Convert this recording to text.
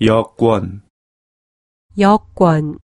여권, 여권.